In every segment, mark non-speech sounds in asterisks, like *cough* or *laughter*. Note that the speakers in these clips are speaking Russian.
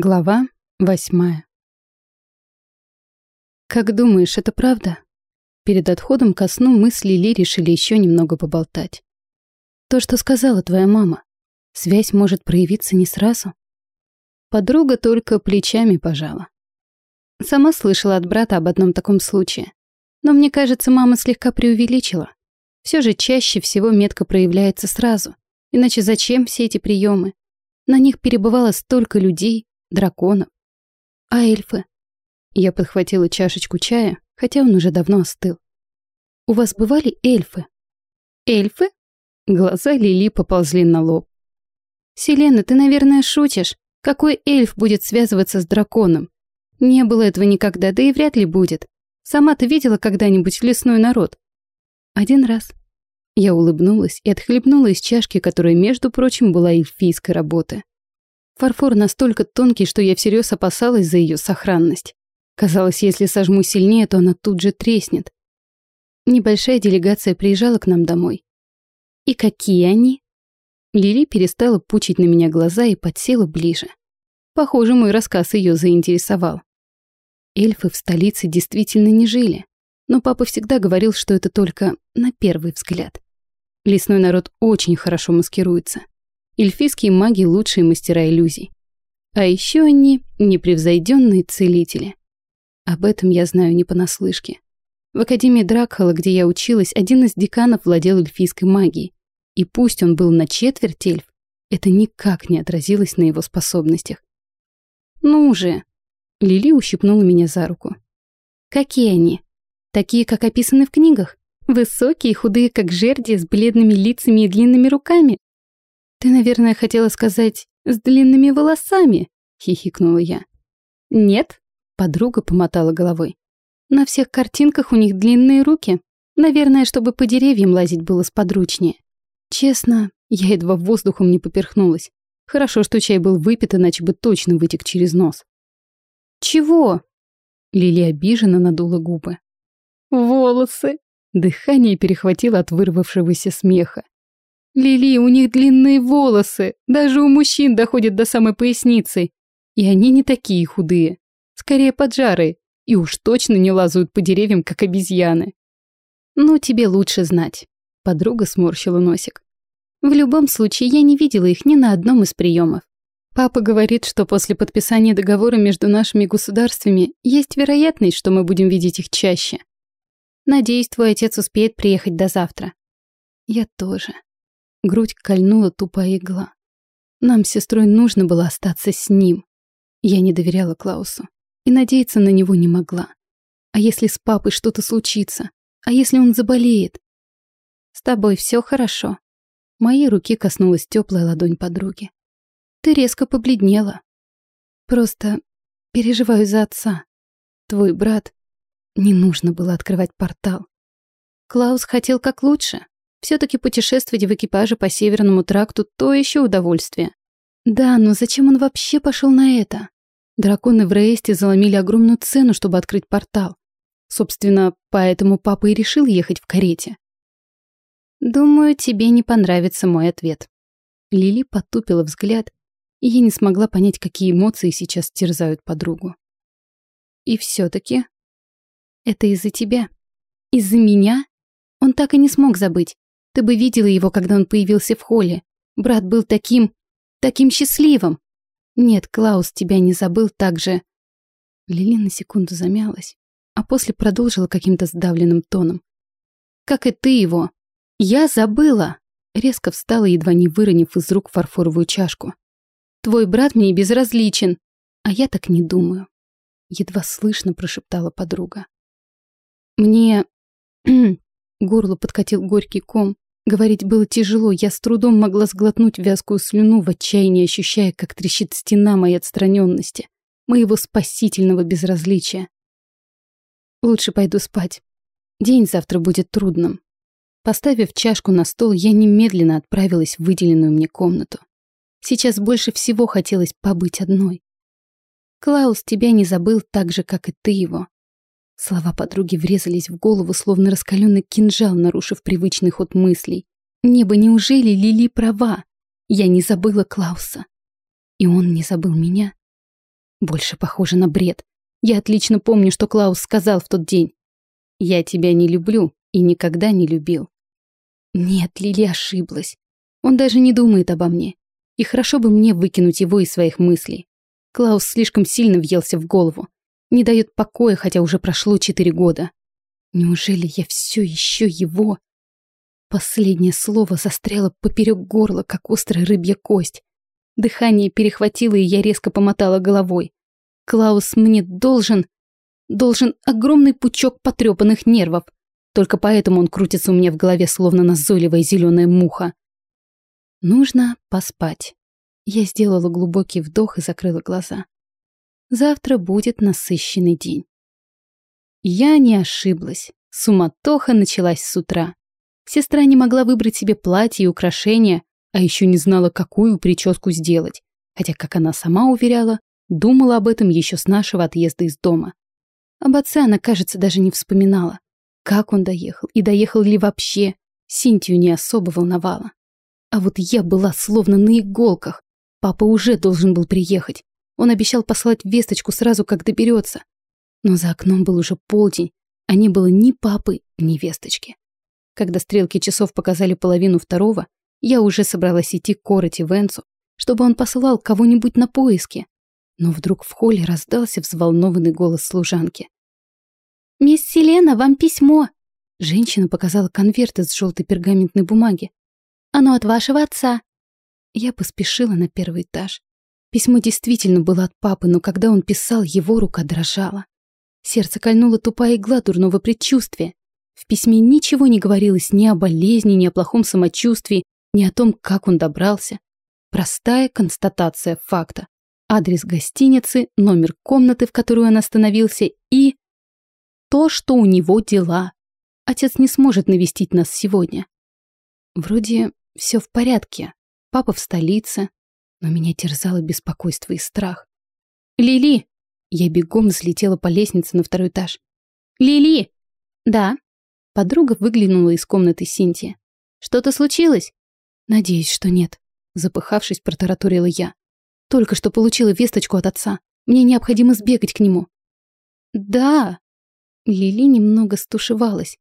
Глава восьмая. «Как думаешь, это правда?» Перед отходом ко сну мы с Лили решили еще немного поболтать. «То, что сказала твоя мама. Связь может проявиться не сразу?» Подруга только плечами пожала. Сама слышала от брата об одном таком случае. Но мне кажется, мама слегка преувеличила. Все же чаще всего метка проявляется сразу. Иначе зачем все эти приемы? На них перебывало столько людей, драконов. А эльфы? Я подхватила чашечку чая, хотя он уже давно остыл. У вас бывали эльфы? Эльфы? Глаза Лили поползли на лоб. Селена, ты, наверное, шутишь. Какой эльф будет связываться с драконом? Не было этого никогда, да и вряд ли будет. Сама ты видела когда-нибудь лесной народ? Один раз. Я улыбнулась и отхлебнула из чашки, которая, между прочим, была эльфийской работы. Фарфор настолько тонкий, что я всерьез опасалась за ее сохранность. Казалось, если сожму сильнее, то она тут же треснет. Небольшая делегация приезжала к нам домой. И какие они? Лили перестала пучить на меня глаза и подсела ближе. Похоже, мой рассказ ее заинтересовал. Эльфы в столице действительно не жили, но папа всегда говорил, что это только на первый взгляд. Лесной народ очень хорошо маскируется. Эльфийские маги – лучшие мастера иллюзий. А еще они – непревзойденные целители. Об этом я знаю не понаслышке. В Академии Дракхала, где я училась, один из деканов владел эльфийской магией. И пусть он был на четверть эльф, это никак не отразилось на его способностях. «Ну уже!» Лили ущипнула меня за руку. «Какие они? Такие, как описаны в книгах? Высокие, худые, как жерди, с бледными лицами и длинными руками? «Ты, наверное, хотела сказать «с длинными волосами», — хихикнула я. «Нет», — подруга помотала головой. «На всех картинках у них длинные руки. Наверное, чтобы по деревьям лазить было сподручнее. Честно, я едва воздухом не поперхнулась. Хорошо, что чай был выпит, иначе бы точно вытек через нос. «Чего?» Лили обиженно надула губы. «Волосы!» Дыхание перехватило от вырвавшегося смеха. Лили, у них длинные волосы, даже у мужчин доходят до самой поясницы. И они не такие худые, скорее поджарые, и уж точно не лазают по деревьям, как обезьяны. Ну, тебе лучше знать. Подруга сморщила носик. В любом случае, я не видела их ни на одном из приемов. Папа говорит, что после подписания договора между нашими государствами есть вероятность, что мы будем видеть их чаще. Надеюсь, твой отец успеет приехать до завтра. Я тоже. Грудь кольнула тупая игла. Нам с сестрой нужно было остаться с ним. Я не доверяла Клаусу и надеяться на него не могла. А если с папой что-то случится? А если он заболеет? С тобой все хорошо. Моей руки коснулась теплая ладонь подруги. Ты резко побледнела. Просто переживаю за отца. Твой брат... Не нужно было открывать портал. Клаус хотел как лучше, все-таки путешествовать в экипаже по Северному тракту – то еще удовольствие. Да, но зачем он вообще пошел на это? Драконы в Рейсте заломили огромную цену, чтобы открыть портал. Собственно, поэтому папа и решил ехать в карете. «Думаю, тебе не понравится мой ответ». Лили потупила взгляд, и я не смогла понять, какие эмоции сейчас терзают подругу. «И все-таки...» «Это из-за тебя. Из-за меня?» Он так и не смог забыть. Ты бы видела его, когда он появился в холле. Брат был таким... таким счастливым. Нет, Клаус тебя не забыл так же. Лили на секунду замялась, а после продолжила каким-то сдавленным тоном. Как и ты его. Я забыла. Резко встала, едва не выронив из рук фарфоровую чашку. Твой брат мне безразличен, а я так не думаю. Едва слышно прошептала подруга. Мне... *clears throat* Горло подкатил горький ком, Говорить было тяжело, я с трудом могла сглотнуть вязкую слюну в отчаянии, ощущая, как трещит стена моей отстраненности, моего спасительного безразличия. Лучше пойду спать. День завтра будет трудным. Поставив чашку на стол, я немедленно отправилась в выделенную мне комнату. Сейчас больше всего хотелось побыть одной. Клаус тебя не забыл так же, как и ты его. Слова подруги врезались в голову, словно раскаленный кинжал, нарушив привычный ход мыслей. Небо, неужели Лили права? Я не забыла Клауса. И он не забыл меня. Больше похоже на бред. Я отлично помню, что Клаус сказал в тот день. «Я тебя не люблю и никогда не любил». Нет, Лили ошиблась. Он даже не думает обо мне. И хорошо бы мне выкинуть его из своих мыслей. Клаус слишком сильно въелся в голову. Не дает покоя, хотя уже прошло четыре года. Неужели я все еще его? Последнее слово застряло поперек горла, как острая рыбья кость. Дыхание перехватило, и я резко помотала головой. Клаус мне должен... Должен огромный пучок потрепанных нервов. Только поэтому он крутится у меня в голове, словно назойливая зеленая муха. Нужно поспать. Я сделала глубокий вдох и закрыла глаза. Завтра будет насыщенный день. Я не ошиблась. Суматоха началась с утра. Сестра не могла выбрать себе платье и украшения, а еще не знала, какую прическу сделать. Хотя, как она сама уверяла, думала об этом еще с нашего отъезда из дома. Об отце она, кажется, даже не вспоминала. Как он доехал и доехал ли вообще, Синтию не особо волновало. А вот я была словно на иголках. Папа уже должен был приехать. Он обещал послать весточку сразу, как доберется. Но за окном был уже полдень, а не было ни папы, ни весточки. Когда стрелки часов показали половину второго, я уже собралась идти к Короти Венцу, чтобы он посылал кого-нибудь на поиски. Но вдруг в холле раздался взволнованный голос служанки. «Мисс Селена, вам письмо!» Женщина показала конверт из желтой пергаментной бумаги. «Оно от вашего отца!» Я поспешила на первый этаж. Письмо действительно было от папы, но когда он писал, его рука дрожала. Сердце кольнула тупая игла дурного предчувствия. В письме ничего не говорилось ни о болезни, ни о плохом самочувствии, ни о том, как он добрался. Простая констатация факта. Адрес гостиницы, номер комнаты, в которую он остановился, и... То, что у него дела. Отец не сможет навестить нас сегодня. Вроде все в порядке. Папа в столице. Но меня терзало беспокойство и страх. «Лили!» Я бегом взлетела по лестнице на второй этаж. «Лили!» «Да?» Подруга выглянула из комнаты Синтия. «Что-то случилось?» «Надеюсь, что нет», — запыхавшись, протараторила я. «Только что получила весточку от отца. Мне необходимо сбегать к нему». «Да». Лили немного стушевалась.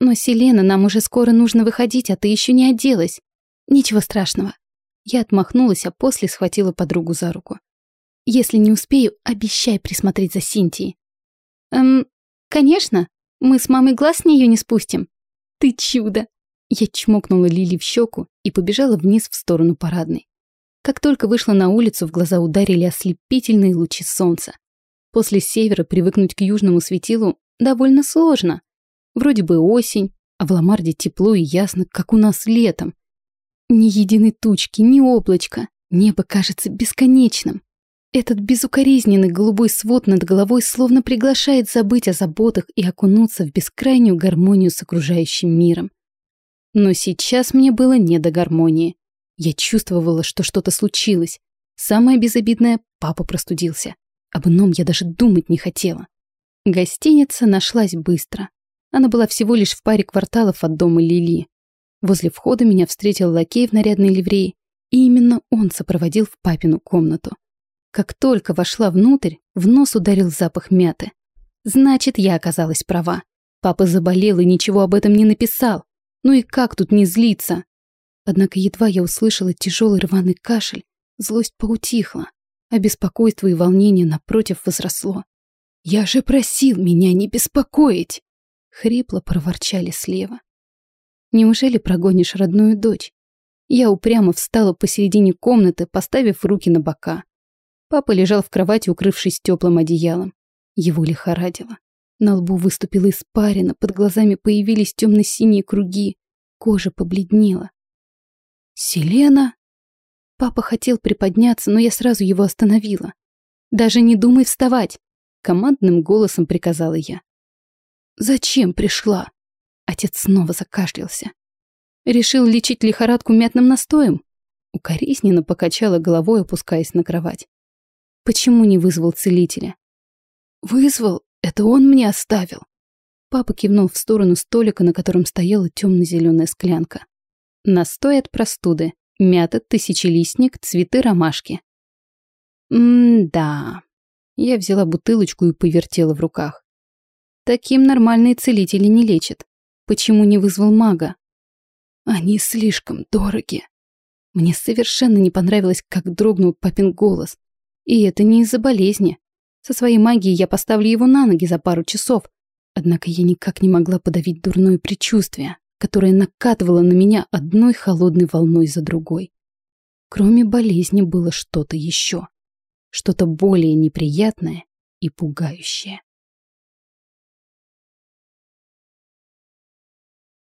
«Но, Селена, нам уже скоро нужно выходить, а ты еще не оделась. Ничего страшного». Я отмахнулась, а после схватила подругу за руку. «Если не успею, обещай присмотреть за Синтией». «Эм, конечно. Мы с мамой глаз с нее не спустим». «Ты чудо!» Я чмокнула Лили в щеку и побежала вниз в сторону парадной. Как только вышла на улицу, в глаза ударили ослепительные лучи солнца. После севера привыкнуть к южному светилу довольно сложно. Вроде бы осень, а в Ламарде тепло и ясно, как у нас летом. Ни единой тучки, ни облачка. Небо кажется бесконечным. Этот безукоризненный голубой свод над головой словно приглашает забыть о заботах и окунуться в бескрайнюю гармонию с окружающим миром. Но сейчас мне было не до гармонии. Я чувствовала, что что-то случилось. Самое безобидное — папа простудился. Об ином я даже думать не хотела. Гостиница нашлась быстро. Она была всего лишь в паре кварталов от дома Лили. Возле входа меня встретил лакей в нарядной ливреи, и именно он сопроводил в папину комнату. Как только вошла внутрь, в нос ударил запах мяты. Значит, я оказалась права. Папа заболел и ничего об этом не написал. Ну и как тут не злиться? Однако едва я услышала тяжелый рваный кашель, злость поутихла, а беспокойство и волнение напротив возросло. «Я же просил меня не беспокоить!» Хрипло проворчали слева. «Неужели прогонишь родную дочь?» Я упрямо встала посередине комнаты, поставив руки на бока. Папа лежал в кровати, укрывшись теплым одеялом. Его лихорадило. На лбу выступила испарина, под глазами появились темно-синие круги, кожа побледнела. «Селена?» Папа хотел приподняться, но я сразу его остановила. «Даже не думай вставать!» Командным голосом приказала я. «Зачем пришла?» Отец снова закашлялся. «Решил лечить лихорадку мятным настоем?» Укоризненно покачала головой, опускаясь на кровать. «Почему не вызвал целителя?» «Вызвал это он мне оставил. Папа кивнул в сторону столика, на котором стояла темно-зеленая склянка. Настой от простуды. Мята, тысячелистник, цветы ромашки. М-да. Я взяла бутылочку и повертела в руках. Таким нормальные целители не лечат. Почему не вызвал мага? Они слишком дороги. Мне совершенно не понравилось, как дрогнул папин голос. И это не из-за болезни. Со своей магией я поставлю его на ноги за пару часов. Однако я никак не могла подавить дурное предчувствие, которое накатывало на меня одной холодной волной за другой. Кроме болезни было что-то еще. Что-то более неприятное и пугающее.